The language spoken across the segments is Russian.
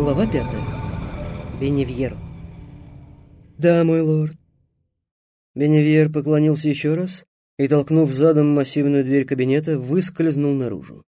Глава пятая. Беневьер. «Да, мой лорд». Беневьер поклонился еще раз и, толкнув задом массивную дверь кабинета, выскользнул наружу.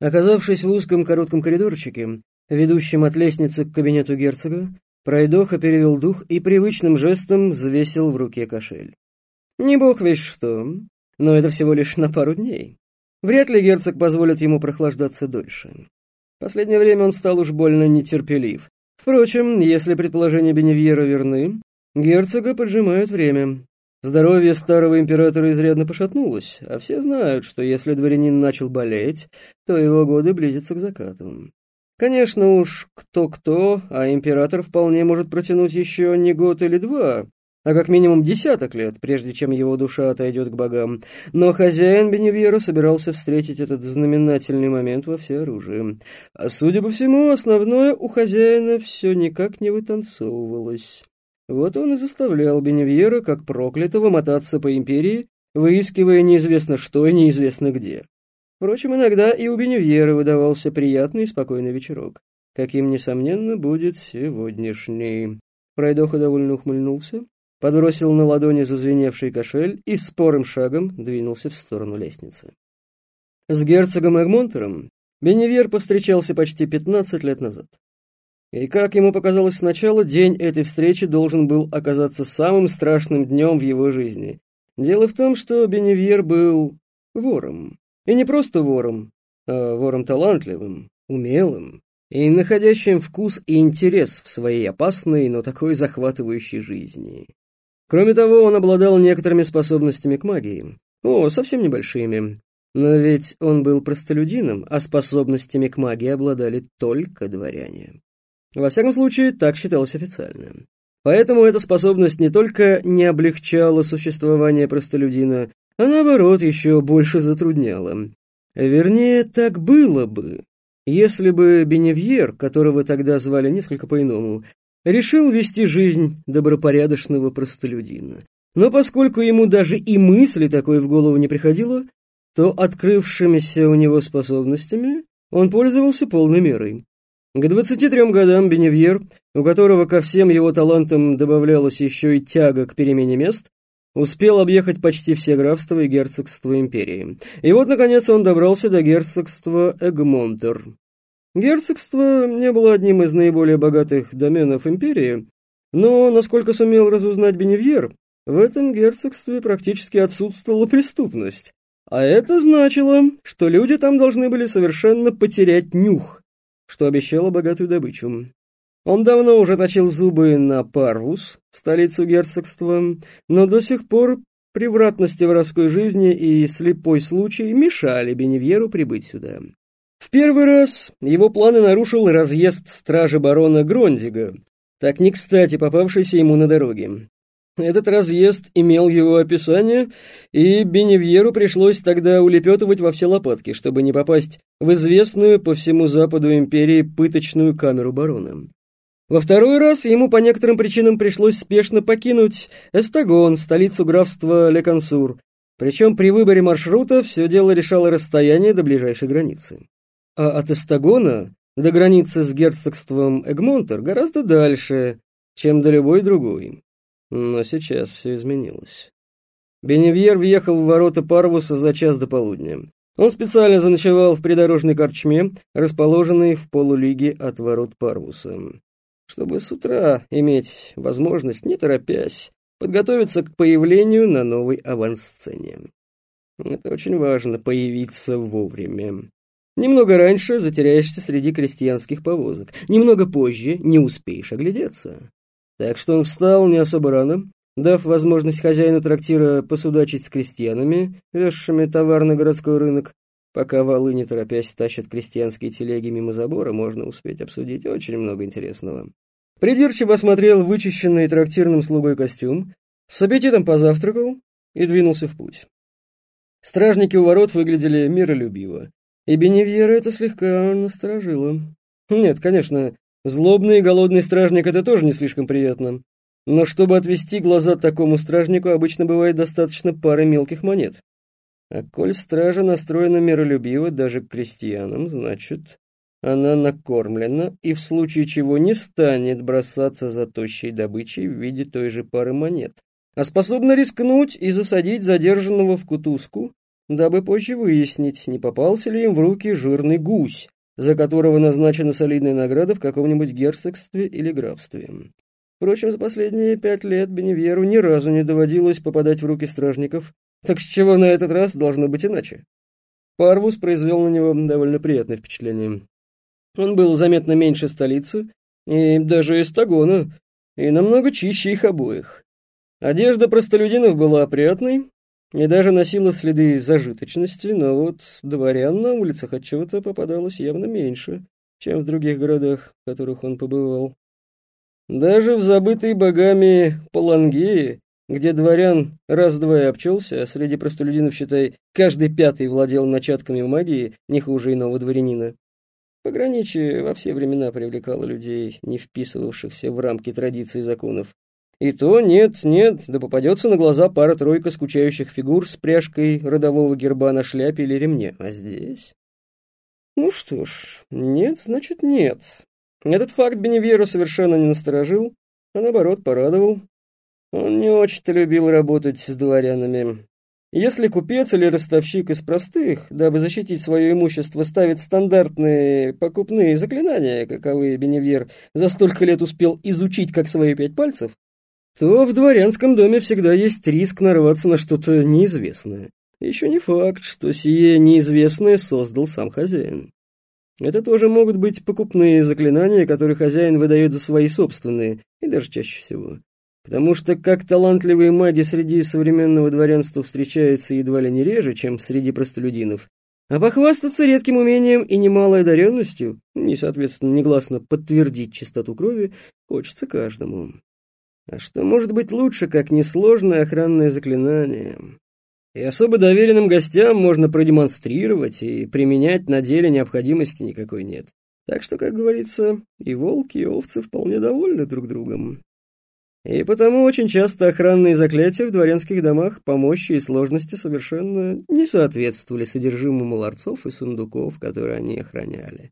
Оказавшись в узком коротком коридорчике, ведущем от лестницы к кабинету герцога, пройдоха перевел дух и привычным жестом взвесил в руке кошель. Не бог весь что, но это всего лишь на пару дней. Вряд ли герцог позволит ему прохлаждаться дольше. Последнее время он стал уж больно нетерпелив. Впрочем, если предположения Беневьера верны, герцога поджимают время. Здоровье старого императора изрядно пошатнулось, а все знают, что если дворянин начал болеть, то его годы близятся к закату. Конечно уж, кто-кто, а император вполне может протянуть еще не год или два, а как минимум десяток лет, прежде чем его душа отойдет к богам. Но хозяин Беневьера собирался встретить этот знаменательный момент во всеоружии. А судя по всему, основное у хозяина все никак не вытанцовывалось. Вот он и заставлял Беневьера, как проклятого, мотаться по империи, выискивая неизвестно что и неизвестно где. Впрочем, иногда и у Беневьера выдавался приятный и спокойный вечерок, каким, несомненно, будет сегодняшний. Пройдоха довольно ухмыльнулся, подбросил на ладони зазвеневший кошель и спорым шагом двинулся в сторону лестницы. С герцогом Эгмонтером Беневьер повстречался почти 15 лет назад. И, как ему показалось сначала, день этой встречи должен был оказаться самым страшным днем в его жизни. Дело в том, что Беневьер был вором. И не просто вором, а вором талантливым, умелым и находящим вкус и интерес в своей опасной, но такой захватывающей жизни. Кроме того, он обладал некоторыми способностями к магии. О, совсем небольшими. Но ведь он был простолюдином, а способностями к магии обладали только дворяне. Во всяком случае, так считалось официально. Поэтому эта способность не только не облегчала существование простолюдина, а наоборот еще больше затрудняла. Вернее, так было бы, если бы Беневьер, которого тогда звали несколько по-иному, решил вести жизнь добропорядочного простолюдина. Но поскольку ему даже и мысли такой в голову не приходило, то открывшимися у него способностями он пользовался полной мерой. К 23 годам Беневьер, у которого ко всем его талантам добавлялась еще и тяга к перемене мест, успел объехать почти все графства и герцогства империи. И вот, наконец, он добрался до герцогства Эгмонтер. Герцогство не было одним из наиболее богатых доменов империи, но, насколько сумел разузнать Беневьер, в этом герцогстве практически отсутствовала преступность. А это значило, что люди там должны были совершенно потерять нюх, что обещало богатую добычу. Он давно уже точил зубы на Парвус, столицу герцогства, но до сих пор превратности воровской жизни и слепой случай мешали Беневьеру прибыть сюда. Первый раз его планы нарушил разъезд стражи барона Грондига, так не кстати попавшийся ему на дороге. Этот разъезд имел его описание, и Беневьеру пришлось тогда улепетывать во все лопатки, чтобы не попасть в известную по всему западу империи пыточную камеру барона. Во второй раз ему по некоторым причинам пришлось спешно покинуть Эстагон, столицу графства Леконсур, причем при выборе маршрута все дело решало расстояние до ближайшей границы а от Эстагона до границы с герцогством Эгмонтер гораздо дальше, чем до любой другой. Но сейчас все изменилось. Беневьер въехал в ворота Парвуса за час до полудня. Он специально заночевал в придорожной корчме, расположенной в полулиге от ворот Парвуса, чтобы с утра иметь возможность, не торопясь, подготовиться к появлению на новой авансцене. Это очень важно, появиться вовремя. Немного раньше затеряешься среди крестьянских повозок, немного позже не успеешь оглядеться. Так что он встал не особо рано, дав возможность хозяину трактира посудачить с крестьянами, везшими товар на городской рынок. Пока валы, не торопясь, тащат крестьянские телеги мимо забора, можно успеть обсудить очень много интересного. Придирчиво осмотрел вычищенный трактирным слугой костюм, с аппетитом позавтракал и двинулся в путь. Стражники у ворот выглядели миролюбиво. И Беневьера это слегка насторожило. Нет, конечно, злобный и голодный стражник — это тоже не слишком приятно. Но чтобы отвести глаза такому стражнику, обычно бывает достаточно пары мелких монет. А коль стража настроена миролюбиво даже к крестьянам, значит, она накормлена и в случае чего не станет бросаться за тощей добычей в виде той же пары монет, а способна рискнуть и засадить задержанного в кутузку, дабы позже выяснить, не попался ли им в руки жирный гусь, за которого назначена солидная награда в каком-нибудь герцогстве или графстве. Впрочем, за последние пять лет Беневьеру ни разу не доводилось попадать в руки стражников, так с чего на этот раз должно быть иначе? Парвус произвел на него довольно приятное впечатление. Он был заметно меньше столицы, и даже из Тагона, и намного чище их обоих. Одежда простолюдинов была опрятной и даже носила следы зажиточности, но вот дворян на улицах от чего-то попадалось явно меньше, чем в других городах, в которых он побывал. Даже в забытой богами Палангии, где дворян раз-два и обчелся, а среди простолюдинов, считай, каждый пятый владел начатками магии, не хуже иного дворянина, Пограничье во все времена привлекало людей, не вписывавшихся в рамки традиций и законов. И то нет, нет, да попадется на глаза пара-тройка скучающих фигур с пряжкой родового герба на шляпе или ремне. А здесь? Ну что ж, нет, значит нет. Этот факт Беневьера совершенно не насторожил, а наоборот порадовал. Он не очень-то любил работать с дворянами. Если купец или ростовщик из простых, дабы защитить свое имущество, ставит стандартные покупные заклинания, каковы Беневьер за столько лет успел изучить как свои пять пальцев, то в дворянском доме всегда есть риск нарваться на что-то неизвестное. Еще не факт, что сие неизвестное создал сам хозяин. Это тоже могут быть покупные заклинания, которые хозяин выдает за свои собственные, и даже чаще всего. Потому что как талантливые маги среди современного дворянства встречаются едва ли не реже, чем среди простолюдинов, а похвастаться редким умением и немалой одаренностью, и, соответственно, негласно подтвердить чистоту крови, хочется каждому. А что может быть лучше, как несложное охранное заклинание? И особо доверенным гостям можно продемонстрировать, и применять на деле необходимости никакой нет. Так что, как говорится, и волки, и овцы вполне довольны друг другом. И потому очень часто охранные заклятия в дворянских домах по мощи и сложности совершенно не соответствовали содержимому ларцов и сундуков, которые они охраняли.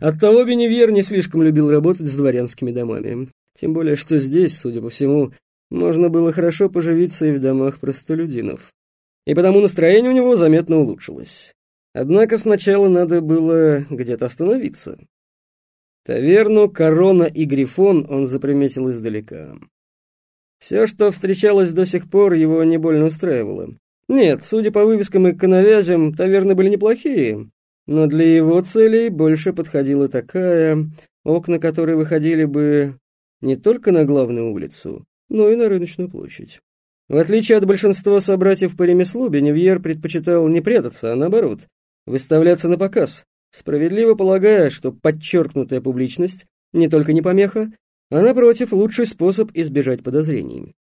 Оттого Беневьер не слишком любил работать с дворянскими домами. Тем более, что здесь, судя по всему, можно было хорошо поживиться и в домах простолюдинов. И потому настроение у него заметно улучшилось. Однако сначала надо было где-то остановиться. Таверну «Корона и Грифон» он заприметил издалека. Все, что встречалось до сих пор, его не больно устраивало. Нет, судя по вывескам и канавязям, таверны были неплохие, но для его целей больше подходила такая, окна которой выходили бы не только на главную улицу, но и на рыночную площадь. В отличие от большинства собратьев по ремеслу, Беневьер предпочитал не прятаться, а наоборот, выставляться на показ, справедливо полагая, что подчеркнутая публичность не только не помеха, а напротив, лучший способ избежать подозрений.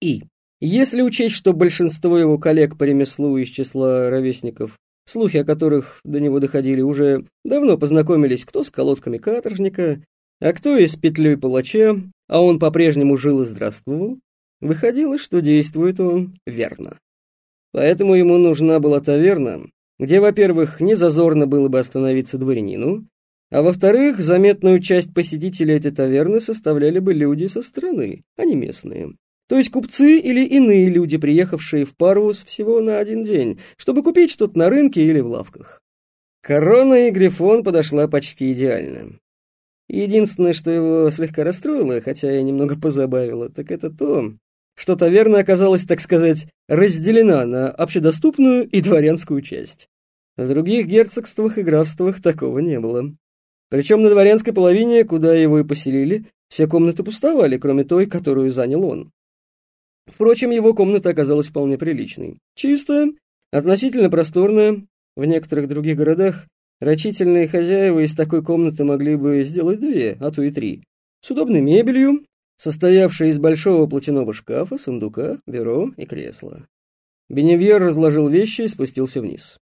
И, если учесть, что большинство его коллег по ремеслу из числа ровесников, слухи о которых до него доходили, уже давно познакомились кто с колодками каторжника, а кто и с петлей палача, а он по-прежнему жил и здравствовал, выходило, что действует он верно. Поэтому ему нужна была таверна, где, во-первых, не зазорно было бы остановиться дворянину, а во-вторых, заметную часть посетителей этой таверны составляли бы люди со стороны, а не местные. То есть купцы или иные люди, приехавшие в Парвус всего на один день, чтобы купить что-то на рынке или в лавках. Корона и Грифон подошла почти идеально. Единственное, что его слегка расстроило, хотя и немного позабавило, так это то, что таверна оказалась, так сказать, разделена на общедоступную и дворянскую часть. В других герцогствах и графствах такого не было. Причем на дворянской половине, куда его и поселили, все комнаты пустовали, кроме той, которую занял он. Впрочем, его комната оказалась вполне приличной. Чистая, относительно просторная. В некоторых других городах рачительные хозяева из такой комнаты могли бы сделать две, а то и три. С удобной мебелью, состоявшей из большого платяного шкафа, сундука, бюро и кресла. Беневьер разложил вещи и спустился вниз.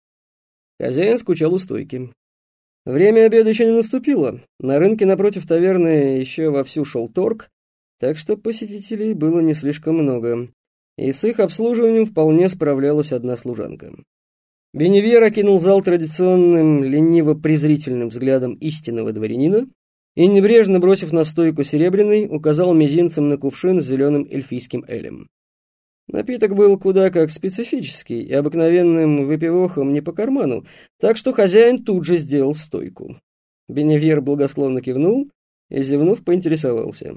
Хозяин скучал у стойки. Время обеда еще не наступило. На рынке напротив таверны еще вовсю шел торг, так что посетителей было не слишком много. И с их обслуживанием вполне справлялась одна служанка. Беневьер окинул зал традиционным, лениво-презрительным взглядом истинного дворянина и, небрежно бросив на стойку серебряный, указал мизинцем на кувшин с зеленым эльфийским элем. Напиток был куда как специфический и обыкновенным выпивохом не по карману, так что хозяин тут же сделал стойку. Беневьер благосклонно кивнул и, зевнув, поинтересовался.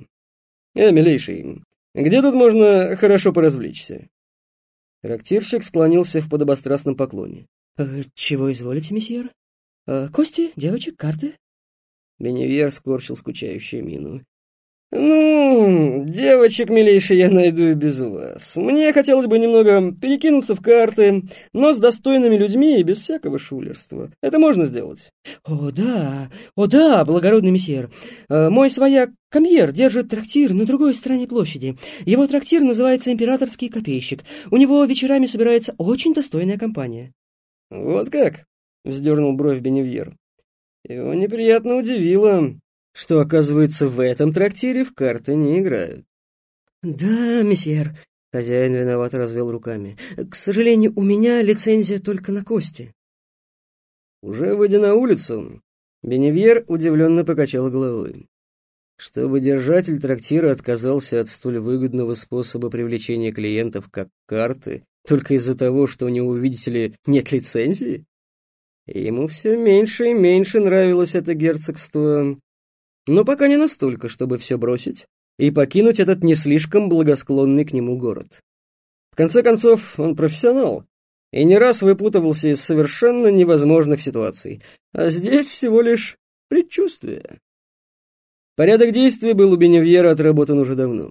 «Э, милейший, где тут можно хорошо поразвлечься?» Трактирщик склонился в подобострастном поклоне. «Э, «Чего изволите, месье? Э, кости, девочек, карты?» Беневьер скорчил скучающую мину. «Ну, девочек, милейший, я найду и без вас. Мне хотелось бы немного перекинуться в карты, но с достойными людьми и без всякого шулерства. Это можно сделать?» «О, да, о, да, благородный месье. Э, мой свояк Камьер держит трактир на другой стороне площади. Его трактир называется «Императорский копейщик». У него вечерами собирается очень достойная компания». «Вот как?» — вздернул бровь Беневьер. Его неприятно удивило, что, оказывается, в этом трактире в карты не играют. «Да, месье», — хозяин виноват развел руками. «К сожалению, у меня лицензия только на кости». Уже выйдя на улицу, Беневьер удивленно покачал головой. Чтобы держатель трактира отказался от столь выгодного способа привлечения клиентов, как карты, только из-за того, что у него, видите ли, нет лицензии? Ему все меньше и меньше нравилось это герцогство, но пока не настолько, чтобы все бросить и покинуть этот не слишком благосклонный к нему город. В конце концов, он профессионал и не раз выпутывался из совершенно невозможных ситуаций, а здесь всего лишь предчувствие. Порядок действий был у Беневьера отработан уже давно.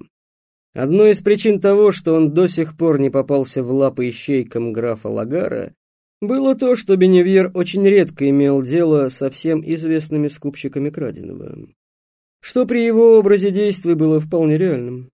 Одной из причин того, что он до сих пор не попался в лапы ищейкам графа Лагара, было то, что Беневьер очень редко имел дело со всем известными скупщиками краденого, что при его образе действий было вполне реальным.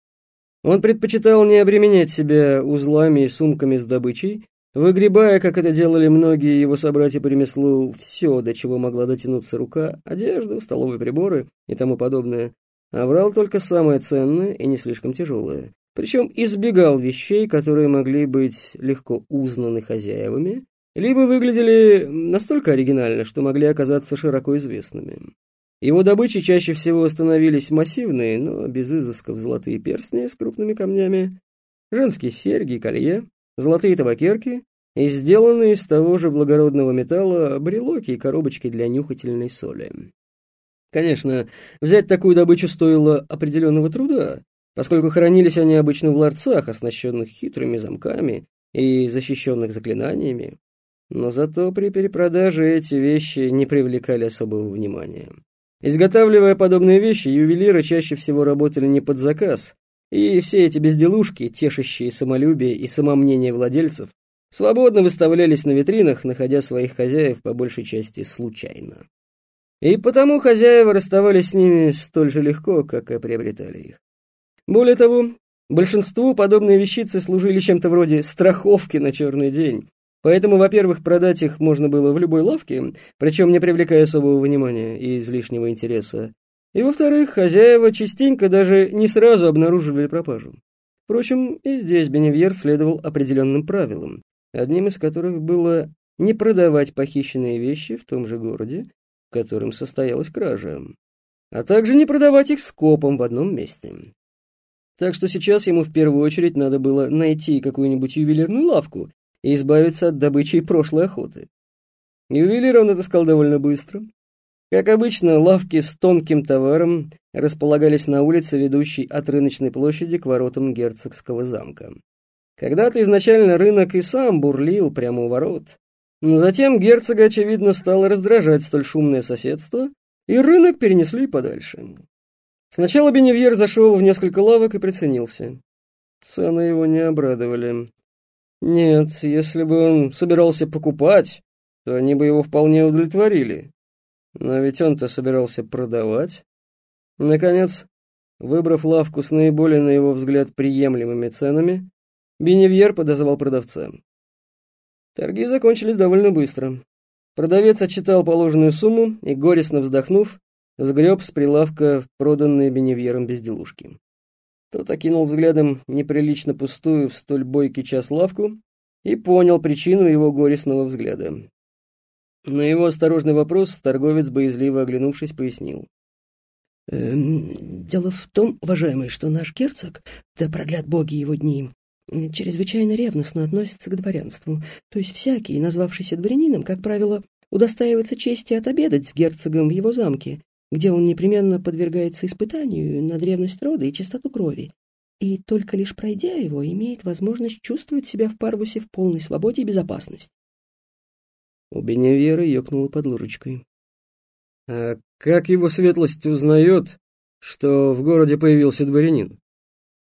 Он предпочитал не обременять себя узлами и сумками с добычей, выгребая, как это делали многие его собратья по ремеслу, все, до чего могла дотянуться рука, одежду, столовые приборы и тому подобное, а брал только самое ценное и не слишком тяжелое. Причем избегал вещей, которые могли быть легко узнаны хозяевами, либо выглядели настолько оригинально, что могли оказаться широко известными. Его добычей чаще всего становились массивные, но без изысков золотые перстни с крупными камнями, женские серьги и колье, золотые табакерки и сделанные из того же благородного металла брелоки и коробочки для нюхательной соли. Конечно, взять такую добычу стоило определенного труда, поскольку хранились они обычно в ларцах, оснащенных хитрыми замками и защищенных заклинаниями, но зато при перепродаже эти вещи не привлекали особого внимания. Изготавливая подобные вещи, ювелиры чаще всего работали не под заказ, и все эти безделушки, тешащие самолюбие и самомнение владельцев, свободно выставлялись на витринах, находя своих хозяев по большей части случайно. И потому хозяева расставались с ними столь же легко, как и приобретали их. Более того, большинству подобные вещицы служили чем-то вроде страховки на черный день, Поэтому, во-первых, продать их можно было в любой лавке, причем не привлекая особого внимания и излишнего интереса. И, во-вторых, хозяева частенько даже не сразу обнаруживали пропажу. Впрочем, и здесь Беневьер следовал определенным правилам, одним из которых было не продавать похищенные вещи в том же городе, в котором состоялась кража, а также не продавать их скопом в одном месте. Так что сейчас ему в первую очередь надо было найти какую-нибудь ювелирную лавку, и избавиться от добычи прошлой охоты. Ювелир он отыскал довольно быстро. Как обычно, лавки с тонким товаром располагались на улице, ведущей от рыночной площади к воротам герцогского замка. Когда-то изначально рынок и сам бурлил прямо у ворот, но затем герцога, очевидно, стало раздражать столь шумное соседство, и рынок перенесли подальше. Сначала Беневьер зашел в несколько лавок и приценился. Цены его не обрадовали. Нет, если бы он собирался покупать, то они бы его вполне удовлетворили. Но ведь он-то собирался продавать. Наконец, выбрав лавку с наиболее, на его взгляд, приемлемыми ценами, Беневьер подозвал продавца. Торги закончились довольно быстро. Продавец отчитал положенную сумму и, горестно вздохнув, сгреб с прилавка проданные Беневьером безделушки. Тот окинул взглядом неприлично пустую в столь бойкий час лавку и понял причину его горестного взгляда. На его осторожный вопрос торговец, боязливо оглянувшись, пояснил. Эм, «Дело в том, уважаемый, что наш герцог, да продлят боги его дни, чрезвычайно ревностно относится к дворянству, то есть всякий, назвавшийся дворянином, как правило, удостаивается чести отобедать с герцогом в его замке, где он непременно подвергается испытанию на древность рода и чистоту крови, и только лишь пройдя его, имеет возможность чувствовать себя в Парвусе в полной свободе и безопасности. У Беневьера ёкнула под ложечкой. «А как его светлость узнает, что в городе появился дворянин?»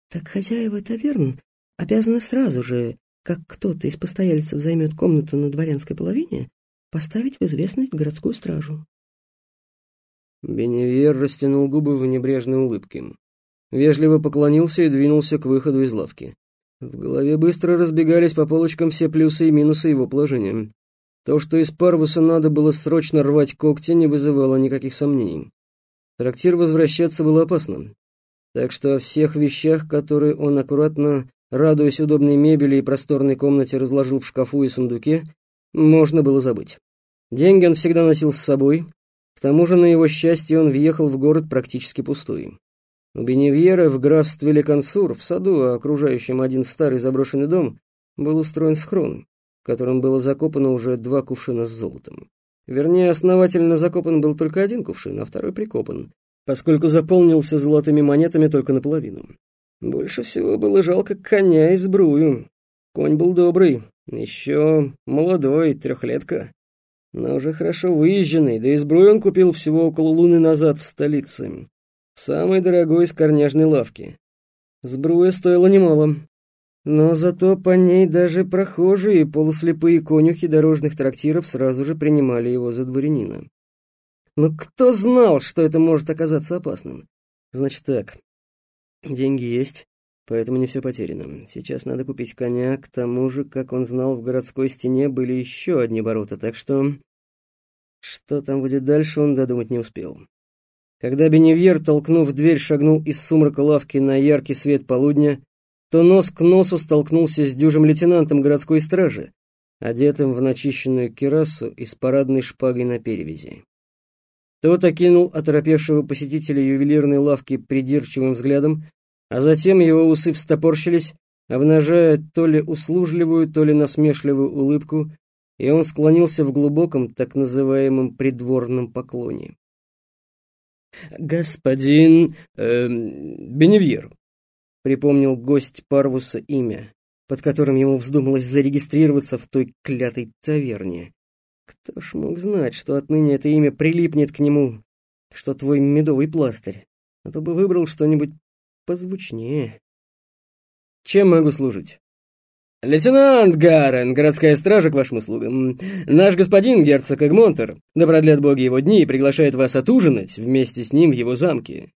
«Так хозяева таверн обязаны сразу же, как кто-то из постояльцев займет комнату на дворянской половине, поставить в известность городскую стражу». Беневьер растянул губы в небрежной улыбке вежливо поклонился и двинулся к выходу из лавки. В голове быстро разбегались по полочкам все плюсы и минусы его положения. То, что из Парвуса надо было срочно рвать когти, не вызывало никаких сомнений. трактир возвращаться было опасно. Так что о всех вещах, которые он аккуратно, радуясь удобной мебели и просторной комнате, разложил в шкафу и сундуке, можно было забыть. Деньги он всегда носил с собой, к тому же, на его счастье, он въехал в город практически пустой. У Беневьера в графстве Леконсур, в саду, окружающем один старый заброшенный дом, был устроен схрон, в котором было закопано уже два кувшина с золотом. Вернее, основательно закопан был только один кувшин, а второй прикопан, поскольку заполнился золотыми монетами только наполовину. Больше всего было жалко коня и сбрую. Конь был добрый, еще молодой, трехлетка, но уже хорошо выезженный, да и сбрую он купил всего около луны назад в столице самой дорогой из корняжной лавки. Сбруя стоила немало, но зато по ней даже прохожие полуслепые конюхи дорожных трактиров сразу же принимали его за дворянина. Но кто знал, что это может оказаться опасным? Значит так, деньги есть, поэтому не все потеряно. Сейчас надо купить коня, к тому же, как он знал, в городской стене были еще одни ворота, так что... Что там будет дальше, он додумать не успел. Когда Беневьер, толкнув дверь, шагнул из сумрака лавки на яркий свет полудня, то нос к носу столкнулся с дюжим лейтенантом городской стражи, одетым в начищенную кирасу и с парадной шпагой на перевязи. Тот окинул оторопевшего посетителя ювелирной лавки придирчивым взглядом, а затем его усы встопорщились, обнажая то ли услужливую, то ли насмешливую улыбку, и он склонился в глубоком, так называемом придворном поклоне. «Господин э, Беневьер», — припомнил гость Парвуса имя, под которым ему вздумалось зарегистрироваться в той клятой таверне. Кто ж мог знать, что отныне это имя прилипнет к нему, что твой медовый пластырь, а то бы выбрал что-нибудь позвучнее. Чем могу служить? «Лейтенант Гарен, городская стража к вашим услугам. Наш господин герцог Эгмонтер, да продлят боги его дни, приглашает вас отужинать вместе с ним в его замке.